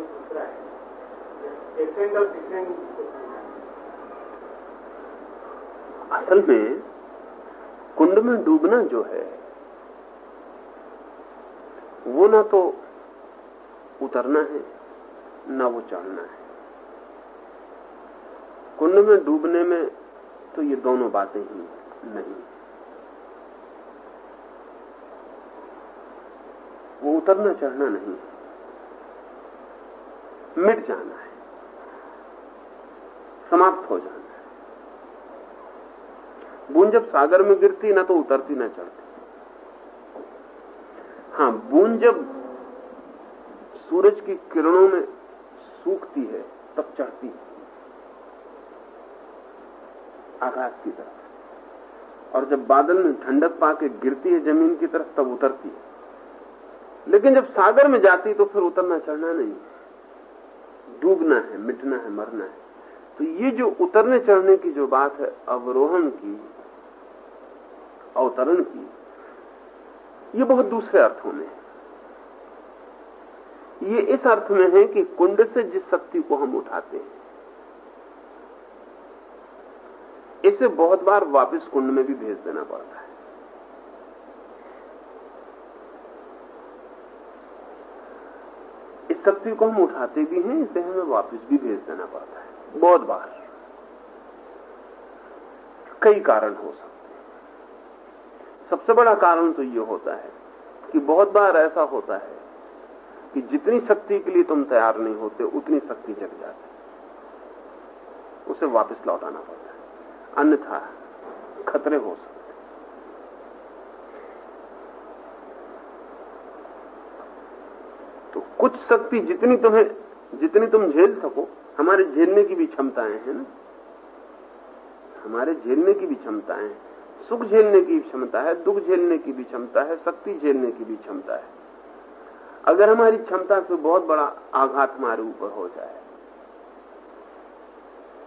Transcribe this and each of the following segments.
दूसरा है। असल में, कुंड में डूबना जो है, वो ना तो उतरना है, ना वो चढ़ना है। कुंड में डूबने में तो ये दोनों बातें ही नहीं वो उतरना, चढ़ना नहीं मिट जाना है। समाप्त हो जाना है। बूंद जब सागर में गिरती, ना तो उतरती, ना चढ़ती। हाँ, बूंद जब सूरज की किरणों में सूखती है, तब चढ़ती है। आकाश की तरफ़। और जब बादल में ठंडक पाके गिरती है ज़मीन की तरफ़, तब उतरती है। लेकिन जब सागर में जाती तो फिर उतरना, चढ़ना नहीं डूबना है, मिटना है, मरना है। तो ये जो उतरने चढ़ने की जो बात है, अवरोहण की अवतरण की, ये बहुत दूसरे अर्थों में है। ये इस अर्थ में है कि कुंड से जिस शक्ति को हम उठाते हैं, इसे बहुत बार वापस कुंड में भी भेज देना पड़ता है। शक्ति को हम उठाते भी हैं, इसे हमें वापस भी भेज देना पड़ता है। बहुत बार। कई कारण हो सकते हैं। सबसे बड़ा कारण तो ये होता है कि बहुत बार ऐसा होता है कि जितनी शक्ति के लिए तुम तैयार नहीं होते, उतनी शक्ति जग जाती उसे वापस लौटाना पड़ता है। अन्यथा खतरे हो सकते तो कुछ शक्ति जितनी तुम्हें, जितनी तुम झेल सको, हमारे झेलने की भी क्षमताएँ हैं ना? हमारे झेलने की भी क्षमताएँ हैं। सुख झेलने की क्षमता है, दुख झेलने की भी क्षमता है, शक्ति झेलने की भी क्षमता है। अगर हमारी क्षमता से बहुत बड़ा आघात हमारे ऊपर हो जाए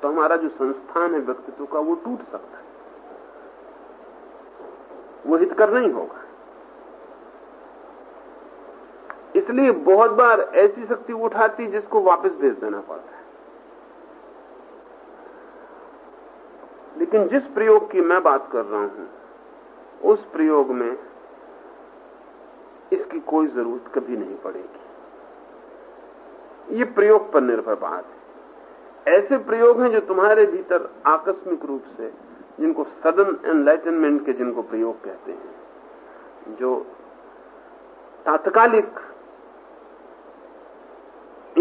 तो हमारा जो संस्थान है व्यक्तित्व का वो टूट सकता है। वो हितकर नहीं होगा। इसलिए बहुत बार ऐसी शक्ति उठाती जिसको वापस भेज देना पड़ता है। लेकिन जिस प्रयोग की मैं बात कर रहा हूँ, उस प्रयोग में इसकी कोई ज़रूरत कभी नहीं पड़ेगी। ये प्रयोग पर निर्भर बात है। ऐसे प्रयोग हैं जो तुम्हारे भीतर आकस्मिक रूप से, जिनको सडन एनलाइटनमेंट के जिनको प्रयोग कहते हैं, जो तात्कालिक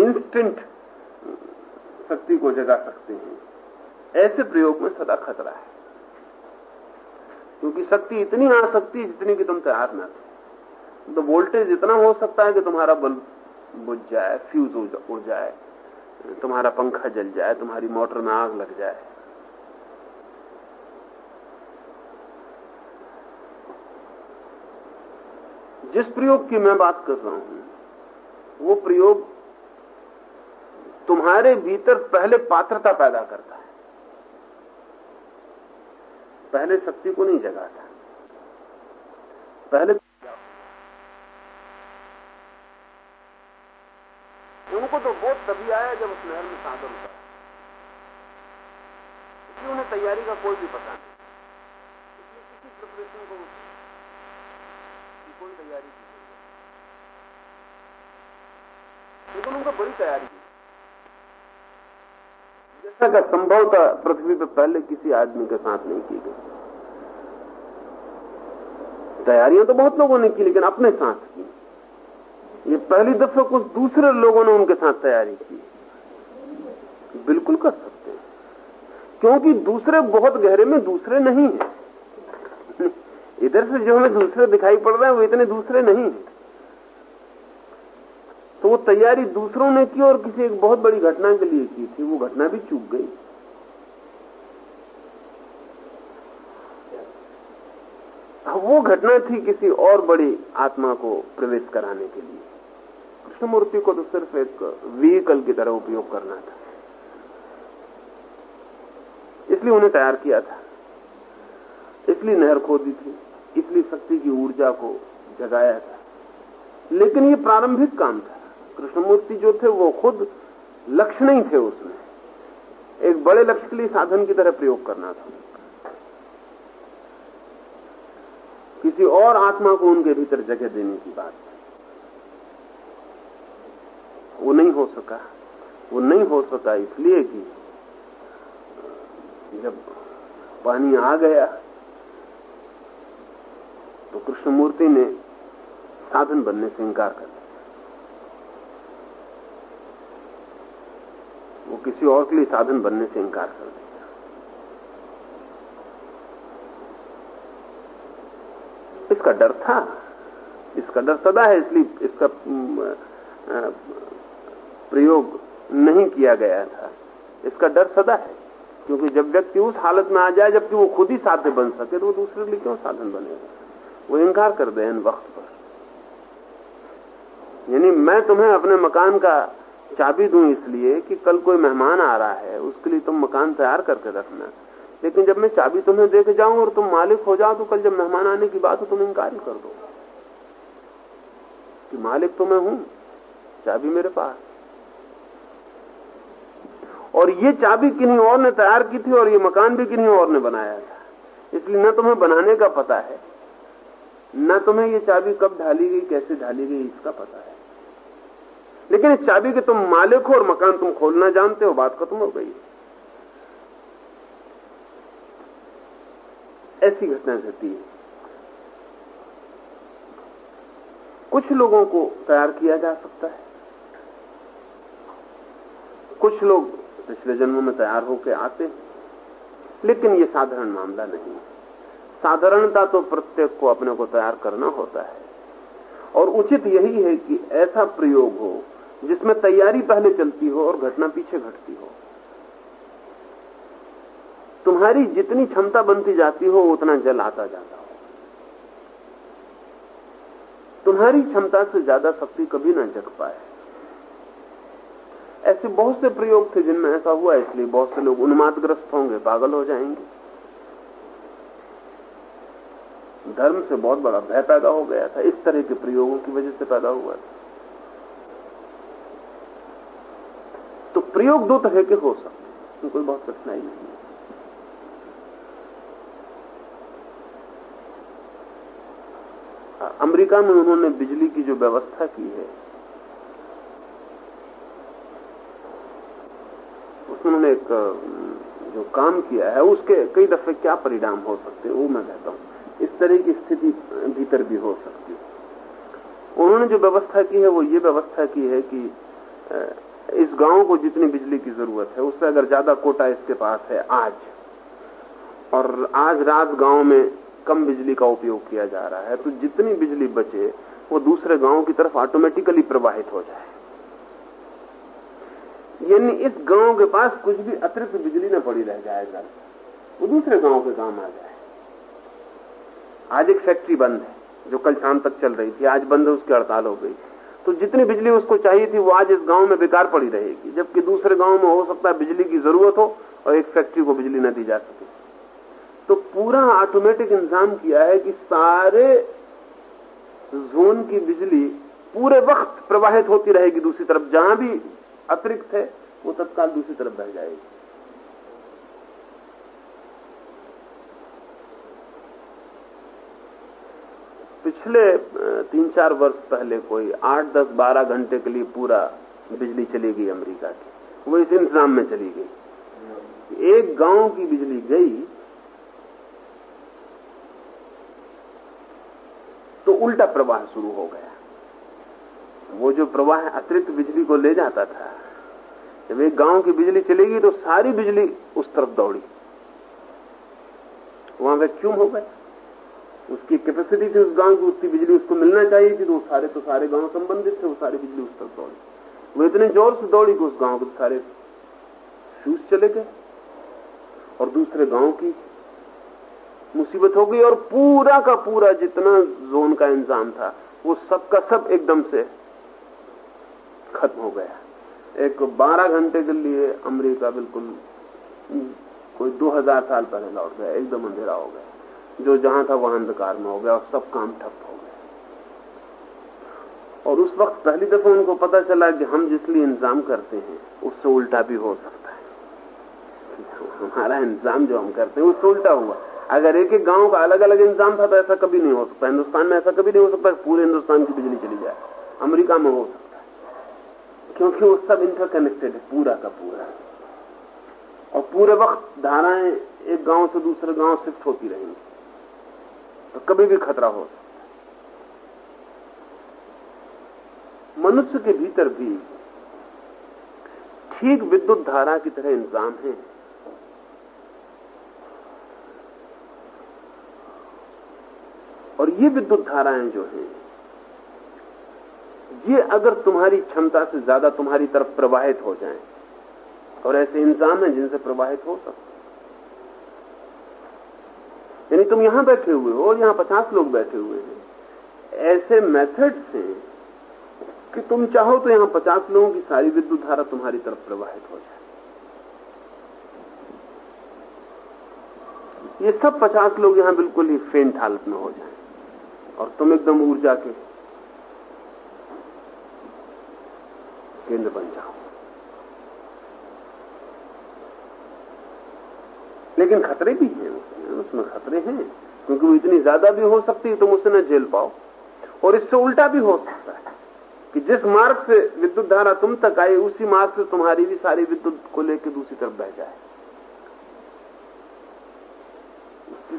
इंस्टेंट शक्ति को जगा सकते हैं। ऐसे प्रयोग में सदा खतरा है। क्योंकि शक्ति इतनी आ सकती है जितनी कि तुम तैयार ना थे। तो वोल्टेज इतना हो सकता है कि तुम्हारा बल्ब बुझ जाए फ्यूज उड़ जाए, तुम्हारा पंखा जल जाए, तुम्हारी मोटर में आग लग जाए। जिस प्रयोग की मैं बात कर रहा हूँ, वो प्रयोग तुम्हारे भीतर पहले पात्रता पैदा करता है। पहले शक्ति को नहीं जगाता। पहले उनको तो बोध तभी आया जब उस नहर में सागर उतरा इसलिए उन्हें तैयारी का कोई भी पता नहीं। इसलिए किसी प्रिपरेशन को कोई तैयारी की लेकिन उनको बड़ी तैयारी की जैसा का संभवतः पृथ्वी पर पहले किसी आदमी के साथ नहीं की गई। तैयारियाँ तो बहुत लोगों ने की, लेकिन अपने साथ की। ये पहली दफे कुछ दूसरे लोगों ने उनके साथ तैयारी की। बिल्कुल कर सकते हैं। क्योंकि दूसरे बहुत गहरे में दूसरे नहीं है। इधर से जो हमें दूसरे दिखाई पड़ रहे हैं, वो इतने दूसरे नहीं है। वो तैयारी दूसरों ने की और किसी एक बहुत बड़ी घटना के लिए की थी, वो घटना भी चूक गई। वो घटना थी किसी और बड़ी आत्मा को प्रवेश कराने के लिए। कृष्णमूर्ति को तो सिर्फ़ एक व्हीकल की तरह उपयोग करना था। इसलिए उन्हें तैयार किया था। इसलिए नहर खोदी थी, इसलिए शक्ति की ऊर्जा को जगाया था। लेकिन ये प्रारंभिक काम था। कृष्णमूर्ति जो थे, वो खुद लक्ष्य नहीं थे उसमें। एक बड़े लक्ष्य के लिए साधन की तरह प्रयोग करना था। किसी और आत्मा को उनके भीतर जगह देने की बात वो नहीं हो सका। वो नहीं हो सका इसलिए कि जब पानी आ गया तो कृष्णमूर्ति ने साधन बनने से इंकार कर दिया वो किसी और के लिए साधन बनने से इंकार कर दिया इसका डर था। इसका डर सदा है, इसलिए इसका प्रयोग नहीं किया गया था। इसका डर सदा है, क्योंकि जब व्यक्ति उस हालत में आ जाए, जबकि वो खुद ही साध्य बन सके तो वो दूसरे के लिए क्यों साधन बनेगा वो इंकार कर दे इन वक्त पर। यानी मैं तुम्हें अपने मकान का चाबी दूँ इसलिए कि कल कोई मेहमान आ रहा है, उसके लिए तुम मकान तैयार करके रखना। लेकिन जब मैं चाबी तुम्हें दे के जाऊँ और तुम मालिक हो जाओ तो कल जब मेहमान आने की बात हो, तुम इंकार ही कर दो। कि मालिक तो मैं हूँ, चाबी मेरे पास। और ये चाबी किन्हीं और ने तैयार की थी और ये मकान भी किन्हीं और ने बनाया था। इसलिए न तुम्हें बनाने का पता है, न तुम्हें ये चाबी कब ढाली गई, कैसे ढाली गई, इसका पता है। लेकिन इस चाबी के तुम मालिक हो और मकान तुम खोलना जानते हो, बात खत्म हो गई। ऐसी घटना घटी है। कुछ लोगों को तैयार किया जा सकता है। कुछ लोग पिछले जन्मों में तैयार होकर आते लेकिन ये साधारण मामला नहीं है। साधारणता तो प्रत्येक को अपने को तैयार करना होता है। और उचित यही है कि ऐसा प्रयोग हो जिसमें तैयारी पहले चलती हो और घटना पीछे घटती हो। तुम्हारी जितनी क्षमता बनती जाती हो, उतना जल आता जाता हो। तुम्हारी क्षमता से ज़्यादा शक्ति कभी ना जग पाए। ऐसे बहुत से प्रयोग थे जिनमें ऐसा हुआ, इसलिए बहुत से लोग उन्मादग्रस्त होंगे, पागल हो जाएँगे। धर्म से बहुत बड़ा भय पैदा हो गया था, इस तरह के प्रयोगों की वजह से पैदा हुआ था। प्रयोग दो तरह के हो सकते कोई बहुत कठिनाई नहीं अमेरिका में उन्होंने बिजली की जो व्यवस्था की है, उसमें उन्होंने एक जो काम किया है, उसके कई दफे क्या परिणाम हो सकते हैं, वो मैं कहता हूँ। इस तरह की स्थिति भीतर भी हो सकती है। उन्होंने जो व्यवस्था की है, वो ये व्यवस्था की है कि इस गाँव को जितनी बिजली की ज़रूरत है, उससे अगर ज़्यादा कोटा इसके पास है आज, और आज रात गाँव में कम बिजली का उपयोग किया जा रहा है तो जितनी बिजली बचे, वो दूसरे गाँव की तरफ़ ऑटोमेटिकली प्रवाहित हो जाए। यानी इस गाँव के पास कुछ भी अतिरिक्त बिजली न पड़ी रह जाएगा वो दूसरे गाँव के काम आ जाए। आज एक फैक्ट्री बंद है, जो कल शाम तक चल रही थी, आज बंद है, उसकी हड़ताल हो गई तो जितनी बिजली उसको चाहिए थी, वो आज इस गाँव में बेकार पड़ी रहेगी। जबकि दूसरे गाँव में हो सकता है बिजली की ज़रूरत हो और एक फैक्ट्री को बिजली न दी जा सके। तो पूरा ऑटोमेटिक इंतज़ाम किया है कि सारे जोन की बिजली पूरे वक्त प्रवाहित होती रहेगी दूसरी तरफ़। जहाँ भी अतिरिक्त है, वो तत्काल दूसरी तरफ़ बह जाएगी। पिछले तीन चार वर्ष पहले कोई आठ, दस, बारह घंटे के लिए पूरा बिजली चली गई अमेरिका की। वो इस इंतज़ाम में चली गई। एक गाँव की बिजली गई तो उल्टा प्रवाह शुरू हो गया। वो जो प्रवाह अतिरिक्त बिजली को ले जाता था, जब एक गाँव की बिजली चलेगी तो सारी बिजली उस तरफ़ दौड़ी। वहाँ वैक्यूम हो गया। उसकी कैपेसिटी थी उस गाँव की उतनी बिजली उसको मिलना चाहिए थी तो सारे तो सारे गाँव संबंधित थे, वो सारी बिजली उस तक दौड़ी। वो इतने ज़ोर से दौड़ी कि उस गाँव के सारे फ्यूज चले गए। और दूसरे गाँव की मुसीबत हो गई और पूरा का पूरा जितना जोन का इंतज़ाम था, वो सबका सब एकदम से खत्म हो गया। एक 12 घंटे के लिए अमेरिका बिल्कुल, कोई दो हज़ार साल पहले लौट गया, एकदम अंधेरा हो गया। जो जहाँ था वहाँ अंधकार में हो गया और सब काम ठप हो गया। और उस वक्त पहली दफ़ा उनको पता चला कि हम जिसलिए इंतज़ाम करते हैं, उससे उल्टा भी हो सकता है। हमारा इंतज़ाम जो हम करते हैं, उससे उल्टा हुआ। अगर एक एक गाँव का अलग अलग इंतज़ाम था तो ऐसा कभी नहीं हो सकता। हिंदुस्तान में ऐसा कभी नहीं हो सकता पूरे हिंदुस्तान की बिजली चली जाए। अमेरिका में हो सकता है। क्योंकि वो सब इंटरकनेक्टेड है, पूरा का पूरा। और पूरे वक्त धाराएँ एक गाँव से दूसरे गाँव शिफ्ट होती रहेंगी। तो कभी भी खतरा हो। मनुष्य के भीतर भी ठीक विद्युत धारा की तरह इंतज़ाम है। और ये विद्युत धाराएँ जो हैं, ये अगर तुम्हारी क्षमता से ज़्यादा तुम्हारी तरफ़ प्रवाहित हो जाएँ, और ऐसे इंसान हैं जिनसे प्रवाहित हो सकते यानी तुम यहाँ बैठे हुए हो और यहाँ पचास लोग बैठे हुए हैं। ऐसे मेथड्स से कि तुम चाहो तो यहाँ पचास लोगों की सारी विद्युत धारा तुम्हारी तरफ़ प्रवाहित हो जाए। ये सब पचास लोग यहाँ बिल्कुल ही फेंट हालत में हो जाए और तुम एकदम ऊर्जा के केंद्र बन जाओ। लेकिन खतरे भी हैं। उसमें उसमें खतरे हैं, क्योंकि वो इतनी ज़्यादा भी हो सकती है, तुम उसे न झेल पाओ। और इससे उल्टा भी हो सकता है कि जिस मार्ग से विद्युत धारा तुम तक आई, उसी मार्ग से तुम्हारी भी सारी विद्युत को लेकर दूसरी तरफ़ बह जाए।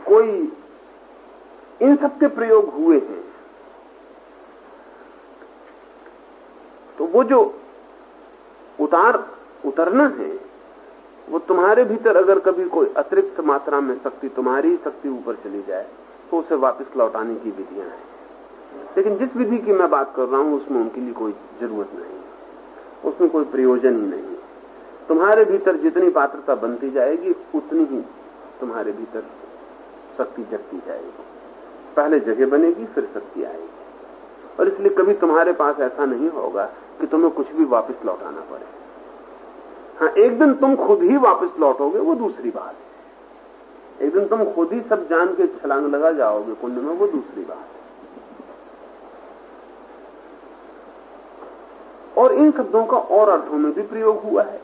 कोई, इन सब के प्रयोग हुए हैं। तो वो जो उतार, उतरना है वो तुम्हारे भीतर अगर कभी कोई अतिरिक्त मात्रा में शक्ति तुम्हारी शक्ति ऊपर चली जाए तो उसे वापस लौटाने की विधियाँ हैं। लेकिन जिस विधि की मैं बात कर रहा हूँ, उसमें उनके लिए कोई ज़रूरत नहीं। उसमें कोई प्रयोजन ही नहीं। तुम्हारे भीतर जितनी पात्रता बनती जाएगी, उतनी ही तुम्हारे भीतर शक्ति जगती जाएगी। पहले जगह बनेगी, फिर शक्ति आएगी। और इसलिए कभी तुम्हारे पास ऐसा नहीं होगा कि तुम्हें कुछ भी वापस लौटाना पड़े। हाँ एक दिन तुम खुद ही वापस लौटोगे, वो दूसरी बात है। एक दिन तुम खुद ही सब जान के छलांग लगा जाओगे, कुंड में, वो दूसरी बात है। और इन शब्दों का और अर्थों में भी प्रयोग हुआ है।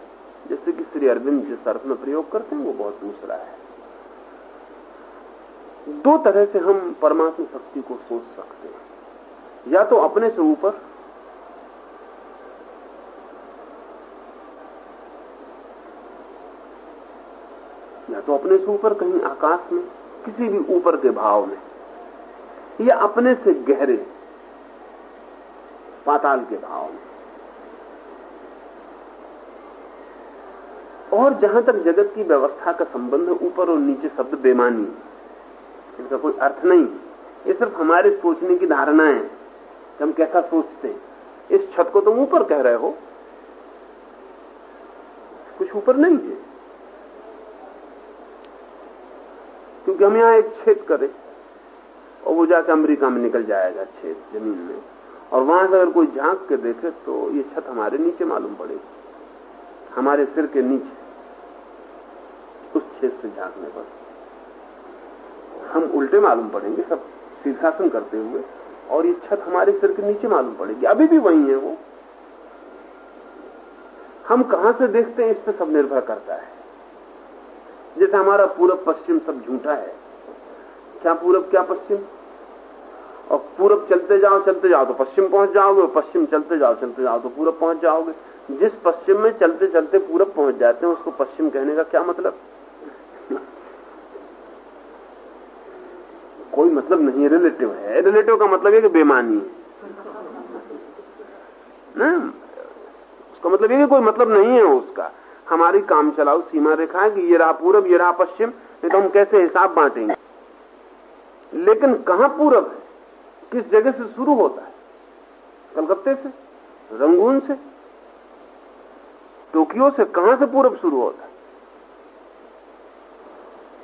जैसे कि श्री अरविंद जिस अर्थ में प्रयोग करते हैं, वो बहुत दूसरा है। दो तरह से हम परमात्मा शक्ति को सोच सकते हैं। या तो अपने से ऊपर या तो अपने से ऊपर कहीं आकाश में, किसी भी ऊपर के भाव में, या अपने से गहरे पाताल के भाव में। और जहाँ तक जगत की व्यवस्था का संबंध है, ऊपर और नीचे शब्द बेमानी, इनका कोई अर्थ नहीं। ये सिर्फ़ हमारे सोचने की धारणा है कि हम कैसा सोचते हैं। इस छत को तुम ऊपर कह रहे हो। कुछ ऊपर नहीं है। क्योंकि हम यहाँ एक छेद करें और वो जाकर अमेरिका में निकल जाएगा छेद ज़मीन में। और वहाँ से अगर कोई झाँक के देखे तो ये छत हमारे नीचे मालूम पड़ेगी हमारे सिर के नीचे, उस छेद से झांकने पर। हम उल्टे मालूम पड़ेंगे सब शीर्षासन करते हुए, और ये छत हमारे सिर के नीचे मालूम पड़ेगी। अभी भी वही है वो। हम कहाँ से देखते हैं, इस पर सब निर्भर करता है। जैसे हमारा पूरब पश्चिम सब झूठा है। क्या पूरब, क्या पश्चिम? और पूरब चलते जाओ चलते जाओ तो पश्चिम पहुँच जाओगे पश्चिम चलते जाओ चलते जाओ तो पूरब पहुँच जाओगे। जिस पश्चिम में चलते चलते पूरब पहुँच जाते हैं, उसको पश्चिम कहने का क्या मतलब? कोई मतलब नहीं रिलेटिव है। रिलेटिव का मतलब है कि बेमानी है। ना? उसका मतलब ये कोई मतलब नहीं है उसका। हमारी काम चलाओ, सीमा रेखा है कि ये रहा पूरब, ये रहा पश्चिम, नहीं तो हम कैसे हिसाब बांटेंगे? लेकिन कहाँ पूरब है? किस जगह से शुरू होता है? कलकत्ते से? रंगून से? टोक्यो से कहाँ से पूरब शुरू होता है?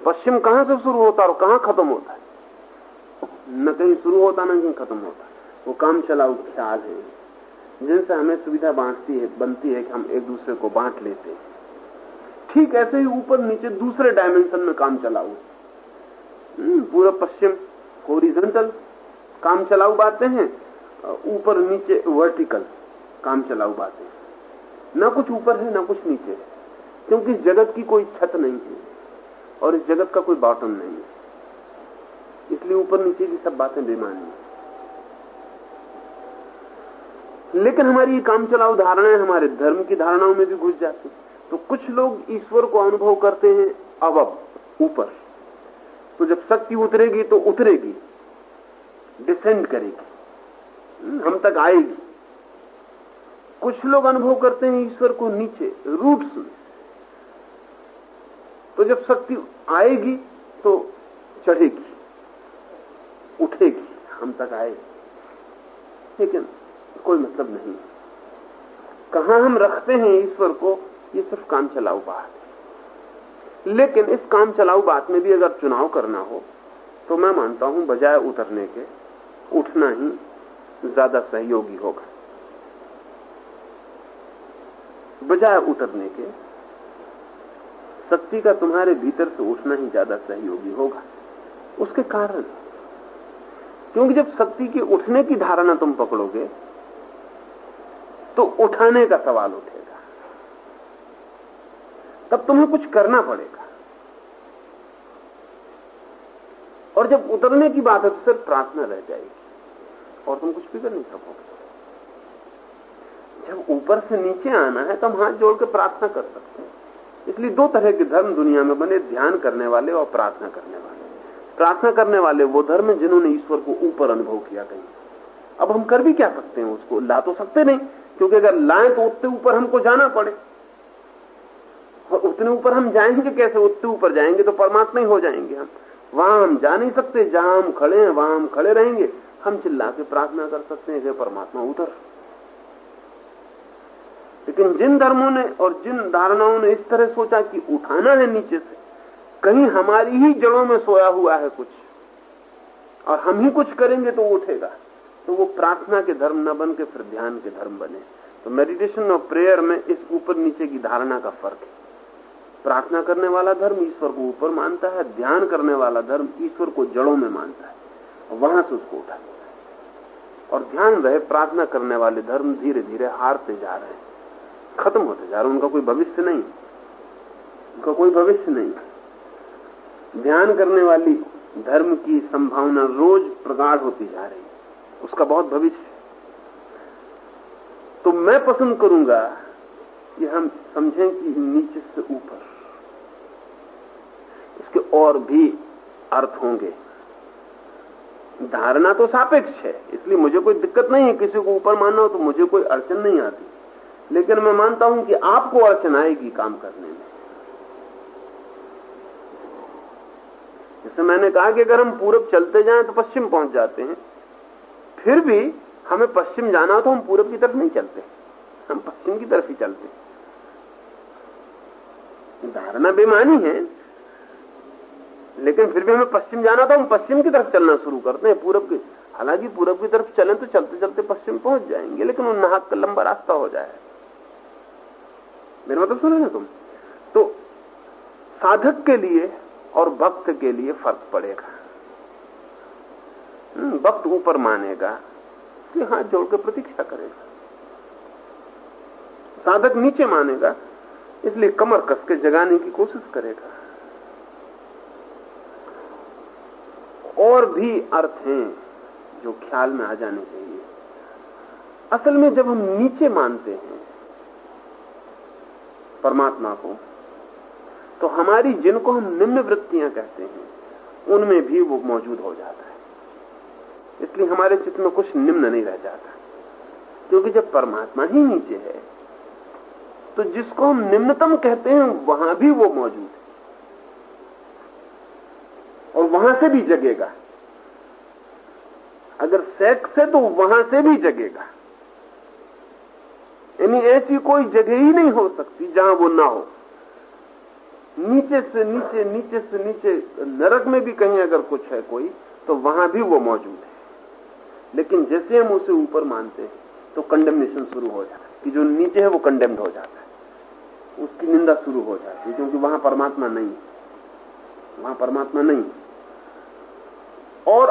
पश्चिम कहाँ से शुरू होता है और कहाँ खत्म होता है? न कहीं शुरू होता, न कहीं खत्म होता। वो काम चलाऊ ख्याल है। जिनसे हमें सुविधा बांटती है, बनती है कि हम एक दूसरे को बांट लेते हैं। ठीक ऐसे ही ऊपर नीचे दूसरे डायमेंशन में काम चलाऊ हम्म, पूरा पश्चिम होरिजेंटल काम चलाऊ बातें हैं ऊपर नीचे वर्टिकल काम चलाऊ बातें ना कुछ ऊपर है ना कुछ नीचे है क्योंकि इस जगत की कोई छत नहीं है और इस जगत का कोई बॉटम नहीं है। इसलिए ऊपर नीचे की सब बातें बेमानी है। लेकिन हमारी ये काम चलाऊ धारणाएँ हमारे धर्म की धारणाओं में भी घुस जाती तो कुछ लोग ईश्वर को अनुभव करते हैं अब ऊपर। तो जब शक्ति उतरेगी तो उतरेगी डिसेंड करेगी। हम तक आएगी। कुछ लोग अनुभव करते हैं ईश्वर को नीचे रूट्स में। तो जब शक्ति आएगी तो चढ़ेगी, उठेगी, हम तक आएगी। लेकिन कोई मतलब नहीं। कहा हम रखते हैं ईश्वर को? ये सिर्फ़ काम चलाऊ बात है। लेकिन इस काम चलाऊ बात में भी अगर चुनाव करना हो तो मैं मानता हूँ बजाय उतरने के, उठना ही ज़्यादा सहयोगी होगा। बजाय उतरने के, शक्ति का तुम्हारे भीतर से उठना ही ज़्यादा सहयोगी होगा। उसके कारण, क्योंकि जब शक्ति के उठने की धारणा तुम पकड़ोगे तो उठाने का सवाल उठेगा। तब तुम्हें कुछ करना पड़ेगा। और जब उतरने की बात है तो सिर्फ़ प्रार्थना रह जाएगी। और तुम कुछ भी कर नहीं सकोगे जब ऊपर से नीचे आना है तो हम हाथ जोड़ के प्रार्थना कर सकते हैं। इसलिए दो तरह के धर्म दुनिया में बने, ध्यान करने वाले और प्रार्थना करने वाले। प्रार्थना करने वाले वो धर्म जिन्होंने ईश्वर को ऊपर अनुभव किया कहीं। अब हम कर भी क्या सकते हैं उसको? ला तो सकते नहीं, क्योंकि अगर लाएँ तो उतने ऊपर हमको जाना पड़े। और उतने ऊपर हम जाएँगे कैसे? उतने ऊपर जाएँगे तो परमात्मा ही हो जाएँगे हम। वहाँ हम जा नहीं सकते, जहाँ हम खड़े हैं, वहाँ हम खड़े रहेंगे। हम चिल्ला के प्रार्थना कर सकते हैं कि परमात्मा उतर। लेकिन जिन धर्मों ने और जिन धारणाओं ने इस तरह सोचा कि उठाना है नीचे से, कहीं हमारी ही जड़ों में सोया हुआ है कुछ, और हम ही कुछ करेंगे तो उठेगा। तो वो प्रार्थना के धर्म न बन के फिर ध्यान के धर्म बने। तो मेडिटेशन और प्रेयर में इस ऊपर नीचे की धारणा का फ़र्क है। प्रार्थना करने वाला धर्म ईश्वर को ऊपर मानता है, ध्यान करने वाला धर्म ईश्वर को जड़ों में मानता है, वहाँ से उसको उठाता है और ध्यान रहे, प्रार्थना करने वाले धर्म धीरे धीरे हारते जा रहे हैं, खत्म होते जा रहे हैं, उनका कोई भविष्य नहीं। उनका कोई भविष्य नहीं। ध्यान करने वाली धर्म की संभावना रोज प्रगाढ़ होती जा रही उसका बहुत भविष्य तो मैं पसंद करूँगा कि हम समझें कि नीचे से ऊपर। इसके और भी अर्थ होंगे। धारणा तो सापेक्ष है, इसलिए मुझे कोई दिक्कत नहीं है किसी को ऊपर मानना हो तो मुझे कोई अड़चन नहीं आती। लेकिन मैं मानता हूँ कि आपको अड़चन आएगी काम करने में। जैसे मैंने कहा कि अगर हम पूरब चलते जाएँ तो पश्चिम पहुँच जाते हैं, फिर भी हमें पश्चिम जाना हो तो हम पूरब की तरफ़ नहीं चलते। हम पश्चिम की तरफ़ ही चलते धारणा बेमानी है। लेकिन फिर भी हमें पश्चिम जाना था, हम पश्चिम की तरफ़ चलना शुरू करते हैं। पूरब की हालाँकि पूरब की तरफ़ चलें तो चलते चलते पश्चिम पहुँच जाएँगे, लेकिन वो नाहक का लंबा रास्ता हो जाए। मेरा मतलब सुनो ना तुम? तो साधक के लिए और भक्त के लिए फ़र्क पड़ेगा। भक्त ऊपर मानेगा कि हाथ जोड़ के प्रतीक्षा करेगा। साधक नीचे मानेगा इसलिए कमर कस के जगाने की कोशिश करेगा। और भी अर्थ हैं जो ख्याल में आ जाने चाहिए। असल में जब हम नीचे मानते हैं परमात्मा को तो हमारी जिनको हम निम्न वृत्तियाँ कहते हैं, उनमें भी वो मौजूद हो जाता है। इसलिए हमारे चित्त में कुछ निम्न नहीं रह जाता। क्योंकि जब परमात्मा ही नीचे है तो जिसको हम निम्नतम कहते हैं, वहाँ भी वो मौजूद है। और वहाँ से भी जगेगा। अगर सेक्स है तो वहाँ से भी जगेगा। यानी ऐसी कोई जगह ही नहीं हो सकती जहाँ वो ना हो। नीचे से नीचे नीचे से नीचे, नरक में भी कहीं अगर कुछ है कोई तो वहाँ भी वो मौजूद है। लेकिन जैसे हम उसे ऊपर मानते हैं तो कंडेमनेशन शुरू हो जाता है। कि जो नीचे है, वो कंडेम्ड हो जाता है। उसकी निंदा शुरू हो जाती है, क्योंकि वहाँ परमात्मा नहीं है। वहाँ परमात्मा नहीं और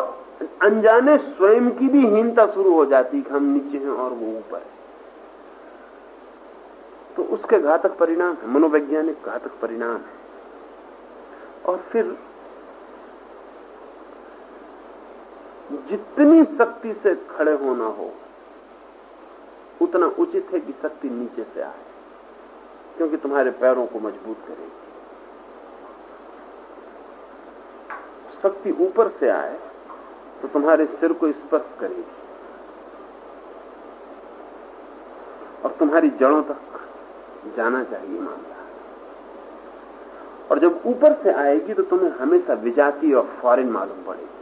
अनजाने स्वयं की भी हीनता शुरू हो जाती कि हम नीचे हैं और वो ऊपर है। तो उसके घातक परिणाम है, मनोवैज्ञानिक घातक परिणाम है। और फिर जितनी शक्ति से खड़े होना हो, उतना उचित है कि शक्ति नीचे से आए। क्योंकि तुम्हारे पैरों को मज़बूत करेगी। शक्ति ऊपर से आए तो तुम्हारे सिर को स्पर्श करेगी। और तुम्हारी जड़ों तक जाना चाहिए मामला। और जब ऊपर से आएगी तो तुम्हें हमेशा विजाती और फॉरेन मालूम पड़ेगी।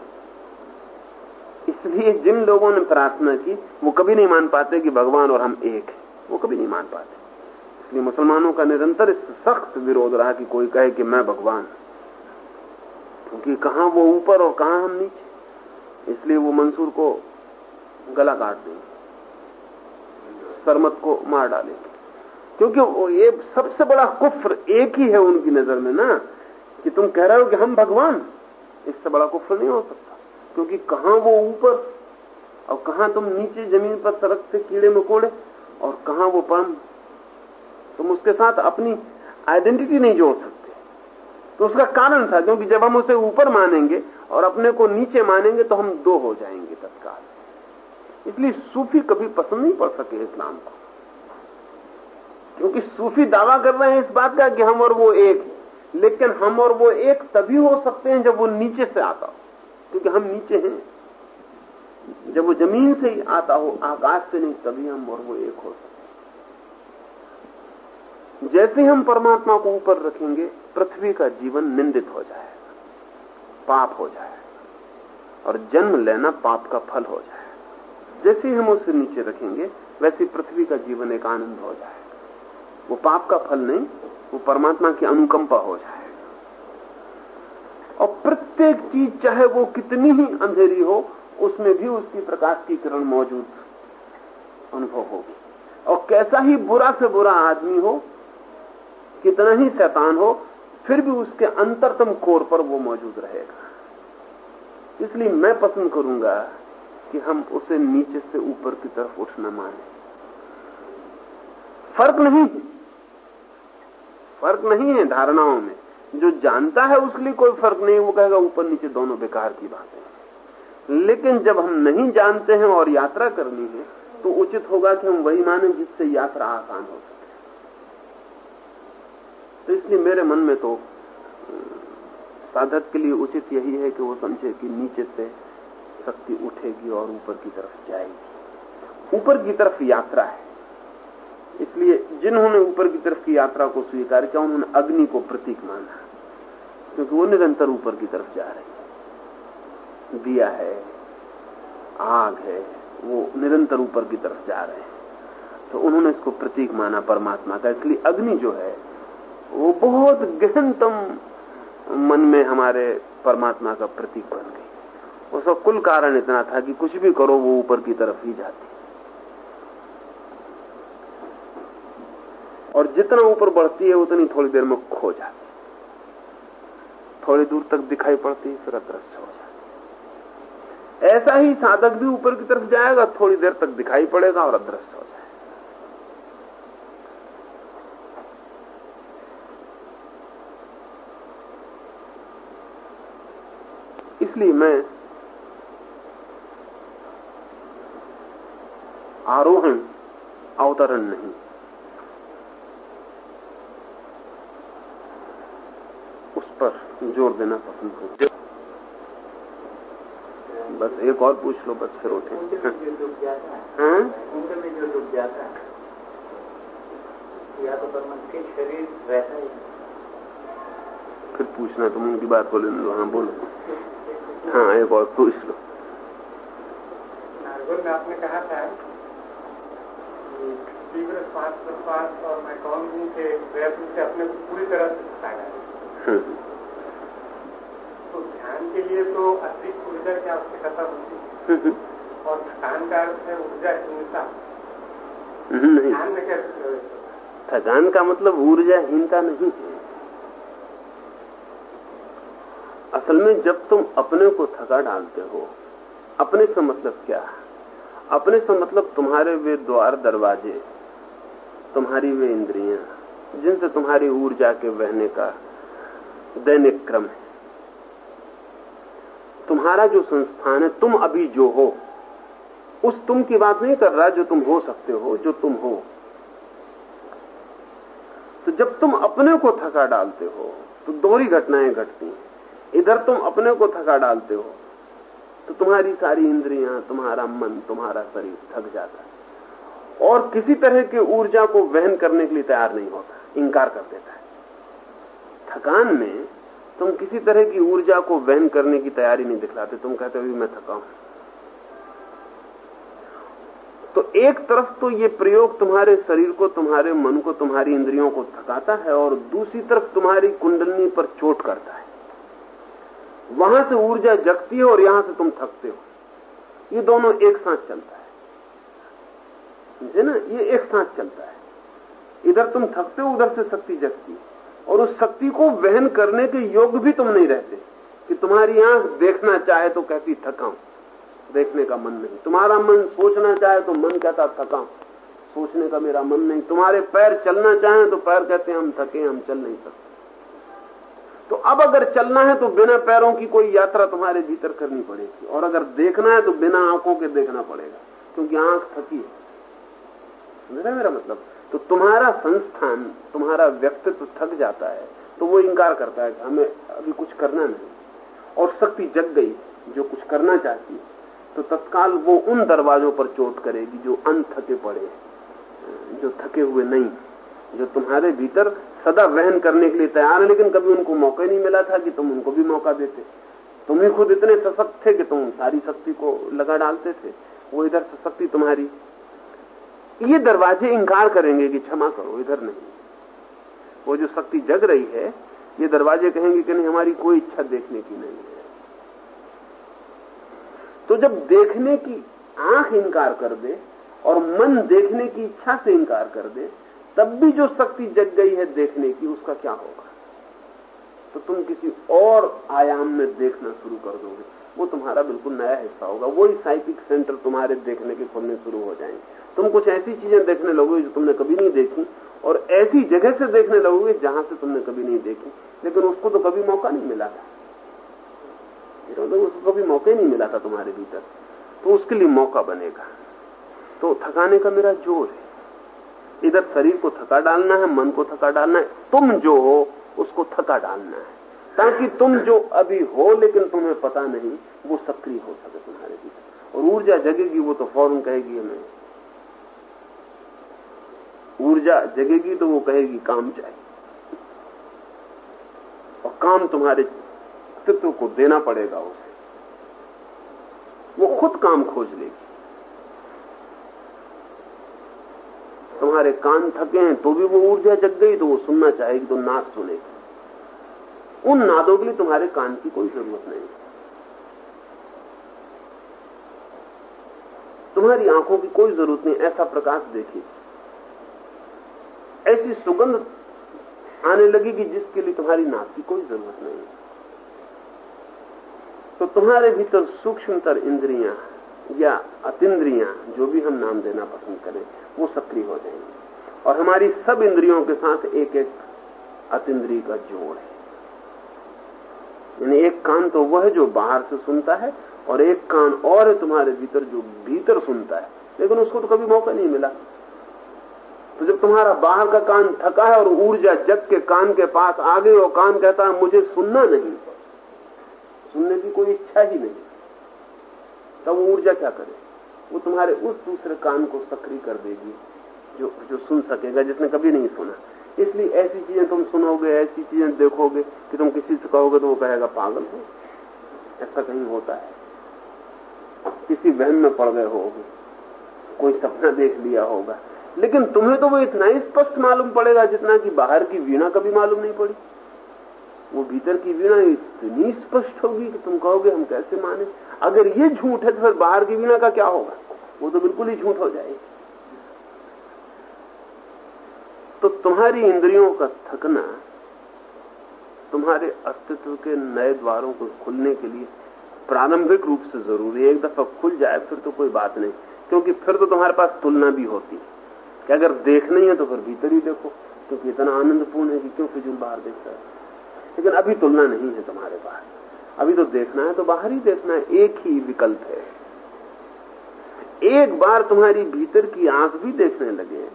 इसलिए जिन लोगों ने प्रार्थना की, वो कभी नहीं मान पाते कि भगवान और हम एक हैं। वो कभी नहीं मान पाते। इसलिए मुसलमानों का निरंतर इस सख्त विरोध रहा कि कोई कहे कि मैं भगवान। क्योंकि कहा वो ऊपर और कहा हम नीचे? इसलिए वो मंसूर को गला काट देंगे। सरमत को मार डालेंगे। क्योंकि ये सबसे बड़ा कुफ्र एक ही है उनकी नज़र में ना, कि तुम कह रहे हो कि हम भगवान। इससे बड़ा कुफ्र नहीं हो सकता। क्योंकि कहा वो ऊपर और कहा तुम नीचे ज़मीन पर सड़क से कीड़े मकोड़े और कहा वो परम तुम उसके साथ अपनी आइडेंटिटी नहीं जोड़ सकते। तो उसका कारण था, क्योंकि जब हम उसे ऊपर मानेंगे और अपने को नीचे मानेंगे तो हम दो हो जाएँगे तत्काल। इसलिए सूफी कभी पसंद नहीं पड़ सके इस्लाम को। क्योंकि सूफी दावा कर रहे हैं इस बात का कि हम और वो एक लेकिन हम और वो एक तभी हो सकते हैं जब वो नीचे से आता हो। क्योंकि हम नीचे हैं। जब वो ज़मीन से ही आता हो, आकाश से नहीं, तभी हम और वो एक हो सकते जैसे हम परमात्मा को ऊपर रखेंगे, पृथ्वी का जीवन निंदित हो जाएगा पाप हो जाएगा और जन्म लेना पाप का फल हो जाएगा जैसे हम उसे नीचे रखेंगे, वैसे पृथ्वी का जीवन एक आनंद हो जाएगा वो पाप का फल नहीं, वो परमात्मा की अनुकंपा हो जाएगा और प्रत्येक चीज़, चाहे वो कितनी ही अंधेरी हो, उसमें भी उसकी प्रकाश की किरण मौजूद अनुभव होगी। और कैसा ही बुरा से बुरा आदमी हो कितना ही शैतान हो, फिर भी उसके अंतरतम कोर पर वो मौजूद रहेगा। इसलिए मैं पसंद करूँगा कि हम उसे नीचे से ऊपर की तरफ़ उठना माने। फ़र्क नहीं है। फ़र्क नहीं है धारणाओं में। जो जानता है उसके लिए कोई फ़र्क नहीं, वो कहेगा, ऊपर नीचे दोनों बेकार की बातें लेकिन जब हम नहीं जानते हैं और यात्रा करनी है तो उचित होगा कि हम वही माने जिससे यात्रा आसान हो सके। तो इसलिए मेरे मन में तो साधक के लिए उचित यही है कि वो समझे कि नीचे से शक्ति उठेगी और ऊपर की तरफ़ जाएगी। ऊपर की तरफ़ यात्रा है। इसलिए जिन्होंने ऊपर की तरफ़ की यात्रा को स्वीकार किया, उन्होंने अग्नि को प्रतीक माना, क्योंकि वो निरंतर ऊपर की तरफ़ जा रही है। दिया है, आग है, वो निरंतर ऊपर की तरफ़ जा रहे हैं। तो उन्होंने इसको प्रतीक माना परमात्मा का। इसलिए अग्नि जो है वो बहुत गहनतम मन में हमारे परमात्मा का प्रतीक बन गई। उसका कुल कारण इतना था कि कुछ भी करो, वो ऊपर की तरफ़ ही जाती। और जितना ऊपर बढ़ती है, उतनी थोड़ी देर में खो जाती। थोड़ी दूर तक दिखाई पड़ती है फिर अदृश्य हो जाती। ऐसा ही साधक भी ऊपर की तरफ़ जाएगा, थोड़ी देर तक दिखाई पड़ेगा और अदृश्य हो इसलिए मैं आरोहण अवतरण नहीं। उस पर ज़ोर देना पसंद करूँ। बस एक और पूछ लो बस फिर उठे। हाँ? में जो डूब जाता है या तो के शरीर रहता ही फिर पूछना तुम उनकी बात बोले हाँ बोलो। हाँ एक और पूछ लो। नारगोल में आपने कहा था तीव्र श्वास प्रश्वास और मैं कौन हूँ के प्रयत्न से अपने को पूरी तरह से हटाया हम्म, तो ध्यान के लिए तो अतिरिक्त ऊर्जा की आवश्यकता होती है। हम्म, और थकान का अर्थ है ऊर्जा हम्म, नहीं। ध्यान में कैसे थकान का मतलब ऊर्जाहीनता नहीं है। असल में जब तुम अपने को थका डालते हो, अपने से मतलब क्या है? अपने से मतलब तुम्हारे वे द्वार दरवाजे, तुम्हारी वे इंद्रियाँ, जिनसे तुम्हारी ऊर्जा के बहने का दैनिक क्रम है। तुम्हारा जो संस्थान है, तुम अभी जो हो, उस तुम की बात नहीं कर रहा जो तुम हो सकते हो, जो तुम हो। तो जब तुम अपने को थका डालते हो तो दोहरी घटनाएँ घटती हैं। इधर तुम अपने को थका डालते हो तो तुम्हारी सारी इंद्रियाँ, तुम्हारा मन, तुम्हारा शरीर थक जाता है। और किसी तरह की ऊर्जा को वहन करने के लिए तैयार नहीं होता, इंकार कर देता है। थकान में तुम किसी तरह की ऊर्जा को वहन करने की तैयारी नहीं दिखलाते, तुम कहते हो मैं थका हूँ। तो एक तरफ़ तो ये प्रयोग तुम्हारे शरीर को, तुम्हारे मन को, तुम्हारी इंद्रियों को थकाता है, और दूसरी तरफ़ तुम्हारी कुंडलनी पर चोट करता है। वहाँ से ऊर्जा जगती है और यहाँ से तुम थकते हो। ये दोनों एक साथ चलता है। समझे ना? ये एक साथ चलता है। इधर तुम थकते हो, उधर से शक्ति जगती है। और उस शक्ति को वहन करने के योग्य भी तुम नहीं रहते। कि तुम्हारी आँख देखना चाहे तो कहती, थकाऊ। देखने का मन नहीं। तुम्हारा मन सोचना चाहे तो मन कहता, थकाऊ। सोचने का मेरा मन नहीं। तुम्हारे पैर चलना चाहे तो पैर कहते हैं हम थके, हम चल नहीं सकते। तो अब अगर चलना है तो बिना पैरों की कोई यात्रा तुम्हारे भीतर करनी पड़ेगी। और अगर देखना है तो बिना आँखों के देखना पड़ेगा, क्योंकि आँख थकी है। समझ मेरा मतलब? तो तुम्हारा संस्थान, तुम्हारा व्यक्तित्व थक जाता है तो वो इंकार करता है हमें अभी कुछ करना नहीं। और शक्ति जग गई, जो कुछ करना चाहती है तो तत्काल वो उन दरवाजों पर चोट करेगी जो अनथके पड़े जो थके हुए नहीं जो तुम्हारे भीतर सदा वहन करने के लिए तैयार है, लेकिन कभी उनको मौका नहीं मिला था कि तुम उनको भी मौका देते। तुम ही खुद इतने सशक्त थे कि तुम सारी शक्ति को लगा डालते थे। वो इधर शक्ति तुम्हारी। ये दरवाजे इंकार करेंगे कि क्षमा करो, इधर नहीं। वो जो शक्ति जग रही है, ये दरवाजे कहेंगे कि नहीं, हमारी कोई इच्छा देखने की नहीं है। तो जब देखने की आँख इंकार कर दे और मन देखने की इच्छा से इंकार कर दे तब भी जो शक्ति जग गई है देखने की, उसका क्या होगा? तो तुम किसी और आयाम में देखना शुरू कर दोगे। वो तुम्हारा बिल्कुल नया हिस्सा होगा। वही साइकिक सेंटर तुम्हारे देखने के खुलने शुरू हो जाएँगे। तुम कुछ ऐसी चीज़ें देखने लगोगे जो तुमने कभी नहीं देखी और ऐसी जगह से देखने लगोगे जहाँ से तुमने कभी नहीं देखी। लेकिन उसको तो कभी मौका नहीं मिला था। उसको कभी मौका ही नहीं मिला था तुम्हारे भीतर। तो उसके लिए मौका बनेगा। तो थकाने का मेरा ज़ोर है। इधर शरीर को थका डालना है, मन को थका डालना है। तुम जो हो, उसको थका डालना है। ताकि तुम जो अभी हो, लेकिन तुम्हें पता नहीं, वो सक्रिय हो सके तुम्हारे भीतर। और ऊर्जा जगेगी, वो तो फ़ौरन कहेगी हमें। ऊर्जा जगेगी तो वो कहेगी, काम चाहिए और काम तुम्हारे अस्तित्व को देना पड़ेगा उसे। वो खुद काम खोज लेगी। तुम्हारे कान थके हैं तो भी वो ऊर्जा जग गई तो वो सुनना चाहेगी तो नाद सुनेगी। उन नादों के लिए तुम्हारे कान की कोई ज़रूरत नहीं। तुम्हारी आँखों की कोई ज़रूरत नहीं, ऐसा प्रकाश देखिए। ऐसी सुगंध आने लगेगी, जिसके लिए तुम्हारी नाक की कोई ज़रूरत नहीं। तो तुम्हारे भीतर सूक्ष्मतर इंद्रियाँ या अतिद्रियाँ जो भी हम नाम देना पसंद करें वो सक्रिय हो जाएँगे। और हमारी सब इंद्रियों के साथ एक एक अतिद्री का जोड़ है। यानी एक कान तो वह जो बाहर से सुनता है, और एक कान और है तुम्हारे भीतर जो भीतर सुनता है। लेकिन उसको तो कभी मौका नहीं मिला। तो जब तुम्हारा बाहर का कान थका है और ऊर्जा जग के कान के पास आ गई और कान कहता है, मुझे सुनना नहीं। सुनने की कोई इच्छा ही नहीं। तब वो ऊर्जा क्या करे? वो तुम्हारे उस दूसरे कान को सक्रिय कर देगी, जो जो सुन सकेगा, जिसने कभी नहीं सुना। इसलिए ऐसी चीज़ें तुम सुनोगे, ऐसी चीज़ें देखोगे कि तुम किसी से कहोगे तो वो कहेगा, पागल हो, ऐसा कहीं होता है। किसी बहन में पड़ गए होगे, कोई सपना देख लिया होगा। लेकिन तुम्हें तो वो इतना ही स्पष्ट मालूम पड़ेगा जितना कि बाहर की वीणा कभी मालूम नहीं पड़ी। वो भीतर की वीणा इतनी स्पष्ट होगी कि तुम कहोगे, हम कैसे माने? अगर ये झूठ है तो फिर बाहर की वीणा का क्या होगा? वो तो बिल्कुल ही झूठ हो जाएगी। तो तुम्हारी इंद्रियों का थकना, तुम्हारे अस्तित्व के नए द्वारों को खुलने के लिए प्रारंभिक रूप से ज़रूरी है। एक दफ़ा खुल जाए, फिर तो कोई बात नहीं। क्योंकि फिर तो तुम्हारे पास तुलना भी होती है। कि अगर देखना ही है तो फिर भीतर ही देखो, क्योंकि इतना आनंदपूर्ण है कि क्यों फिजूल बाहर देख रहा है। लेकिन अभी तुलना नहीं है तुम्हारे पास। अभी तो देखना है तो बाहर ही देखना है, एक ही विकल्प है। एक बार तुम्हारी भीतर की आँख भी देखने लगे,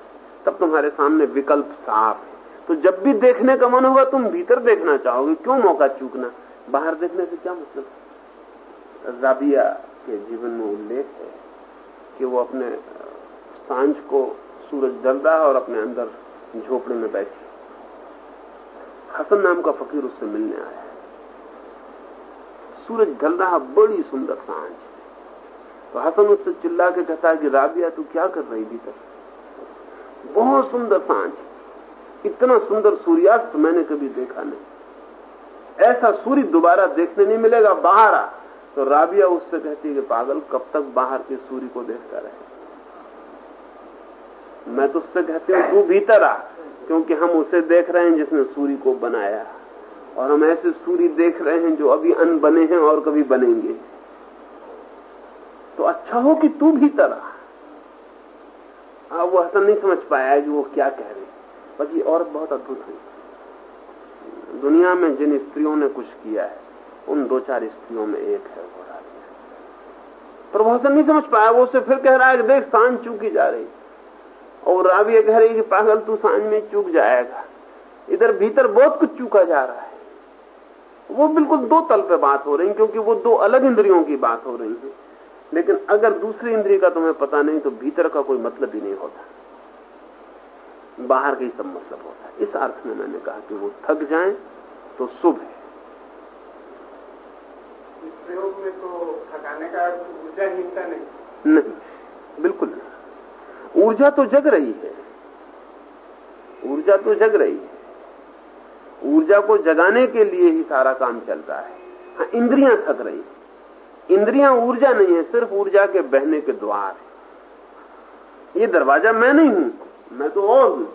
तब तुम्हारे सामने विकल्प साफ़ है। तो जब भी देखने का मन होगा, तुम भीतर देखना चाहोगे, क्यों मौका चूकना? बाहर देखने से क्या मतलब? राबिया के जीवन में उल्लेख है कि वो अपने साँझ को सूरज जल रहा और अपने अंदर झोपड़े में बैठी। हसन नाम का फकीर उससे मिलने आया सूरज ढल रहा बड़ी, सुंदर साँझ। तो हसन उससे चिल्ला के कहता है कि, राबिया, तू क्या कर रही भीतर? बहुत सुंदर साँझ। इतना सुंदर सूर्यास्त मैंने कभी देखा नहीं। ऐसा सूर्य दोबारा देखने नहीं मिलेगा, बाहर आ। तो राबिया उससे कहती है कि, पागल, कब तक बाहर के सूर्य को देखता रहे? मैं तो उससे कहती हूँ, तू भीतर आ, क्योंकि हम उसे देख रहे हैं जिसने सूर्य को बनाया और हम ऐसे सूर्य देख रहे हैं जो अभी अन बने हैं और कभी बनेंगे। तो अच्छा हो कि तू भीतर आ वो ऐसा नहीं समझ पाया कि वो क्या कह रहे। बस ये औरत बहुत अद्भुत है। दुनिया में जिन स्त्रियों ने कुछ किया है, उन दो चार स्त्रियों में एक है, वो पर वो ऐसा नहीं समझ पाया, वो उसे फिर कह रहा है कि देख, साँझ चूकी जा रही। और राबिया कह रही कि पागल, तू साँझ में चूक जाएगा। इधर भीतर बहुत कुछ चूका जा रहा है। वो बिल्कुल दो तल पे बात हो रही है क्योंकि वो दो अलग इंद्रियों की बात हो रही है। लेकिन अगर दूसरी इंद्रिय का तुम्हें पता नहीं तो भीतर का कोई मतलब ही नहीं होता। बाहर का ही सब मतलब होता है। इस अर्थ में मैंने कहा कि वो थक जाए तो शुभ है। इस प्रयोग में तो थकाने का ऊर्जाहीनता नहीं। नहीं बिल्कुल नहीं। ऊर्जा तो जग रही है। ऊर्जा तो जग रही है। ऊर्जा को जगाने के लिए ही सारा काम चल रहा है। हाँ इंद्रियाँ थक रही इंद्रियाँ ऊर्जा नहीं है, सिर्फ़ ऊर्जा के बहने के द्वार है। ये दरवाज़ा मैं नहीं हूँ, मैं तो और हूँ।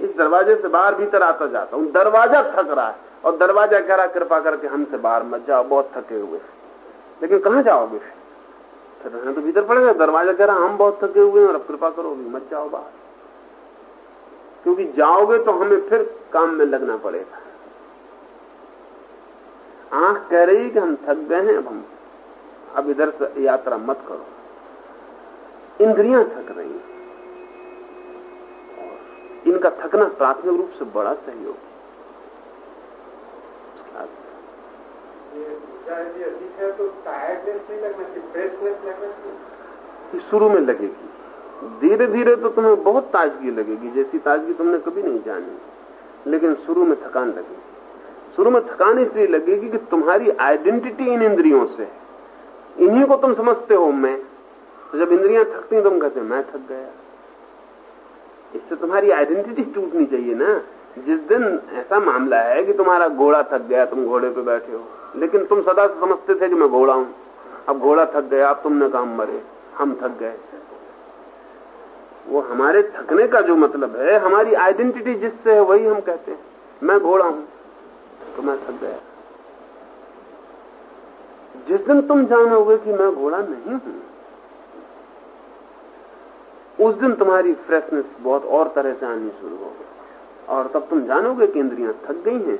इस दरवाजे से बाहर भीतर आता जाता हूँ। दरवाज़ा थक रहा है और दरवाज़ा कह रहा कृपा करके हमसे बाहर मत जाओ, बहुत थके हुए लेकिन कहाँ जाओगे? फिर तो भीतर पड़ेगा। दरवाज़ा कह रहा हम बहुत थके हुए हैं और अब कृपा करोगे, मत जाओ बाहर। क्योंकि जाओगे तो हमें फिर काम में लगना पड़ेगा। आँख कह रही कि हम थक गए हैं, अब हम, अब इधर से यात्रा मत करो। इंद्रियाँ थक रही हैं। इनका थकना प्राथमिक रूप से बड़ा सहयोग है। तो टायर्डनेस नहीं लगना चाहिए लगना चाहिए शुरू में लगेगी। धीरे धीरे तो तुम्हें बहुत ताजगी लगेगी, जैसी ताजगी तुमने कभी नहीं जानी। लेकिन शुरू में थकान लगेगी। शुरू में थकान इसलिए लगेगी कि तुम्हारी आइडेंटिटी इन इंद्रियों से है। इन्हीं को तुम समझते हो, मैं। तो जब इंद्रियाँ थकती तुम कहते मैं थक गया। इससे तुम्हारी आइडेंटिटी टूटनी चाहिए ना। जिस दिन ऐसा मामला है कि तुम्हारा घोड़ा थक गया, तुम घोड़े पे बैठे हो। लेकिन तुम सदा समझते थे कि मैं घोड़ा हूँ। अब घोड़ा थक गया, अब तुमने कहा मरे, हम थक गए। वो हमारे थकने का जो मतलब है, हमारी आइडेंटिटी जिससे है, वही हम कहते हैं। मैं घोड़ा हूँ तो मैं थक गया। जिस दिन तुम जानोगे कि मैं घोड़ा नहीं हूँ, उस दिन तुम्हारी फ्रेशनेस बहुत और तरह से आनी शुरू होगी और तब तुम जानोगे कि इंद्रियाँ थक गई हैं,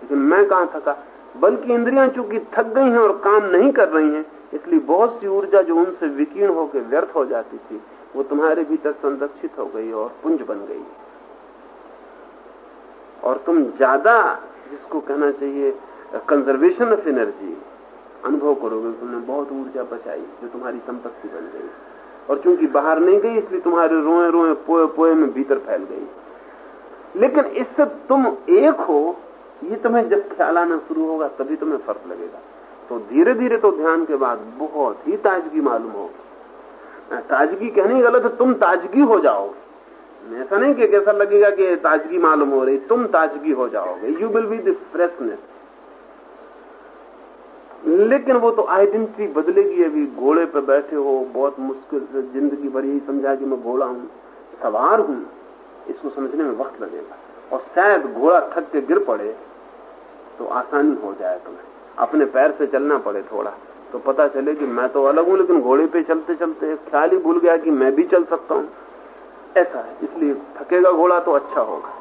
लेकिन मैं कहाँ थका? बल्कि इंद्रियाँ चूँकि थक गई हैं और काम नहीं कर रही हैं, इसलिए बहुत सी ऊर्जा जो उनसे विकीर्ण होकर व्यर्थ हो जाती थी वो तुम्हारे भीतर संरक्षित हो गई और पुंज बन गई। और तुम ज़्यादा जिसको कहना चाहिए कंजर्वेशन ऑफ़ एनर्जी अनुभव करोगे। तुमने बहुत ऊर्जा बचाई, जो तुम्हारी संपत्ति बन गई। और चूँकि बाहर नहीं गई, इसलिए तुम्हारे रोए रोए पोए पोए में भीतर फैल गई। लेकिन इससे तुम एक हो, ये तुम्हें जब ख्याल आना शुरू होगा, तभी तुम्हें फ़र्क लगेगा। तो धीरे धीरे तो ध्यान के बाद बहुत ही ताजगी मालूम होगी। ताजगी कहने गलत है, तुम ताजगी हो जाओगे। ऐसा नहीं कि कैसा लगेगा कि ताजगी मालूम हो रही, तुम ताजगी हो जाओगे। You will be the freshness लेकिन वो तो आइडेंटिटी बदलेगी अभी घोड़े पे बैठे हो, बहुत मुश्किल से ज़िंदगी भर यही समझा कि मैं घोड़ा हूँ, सवार हूँ, इसको समझने में वक्त लगेगा। और शायद घोड़ा थक के गिर पड़े तो आसानी हो जाए तुम्हें। अपने पैर से चलना पड़े थोड़ा। तो पता चले कि मैं तो अलग हूँ, लेकिन घोड़े पे चलते चलते ख्याल ही भूल गया कि मैं भी चल सकता हूँ। ऐसा है, इसलिए थकेगा घोड़ा तो अच्छा होगा।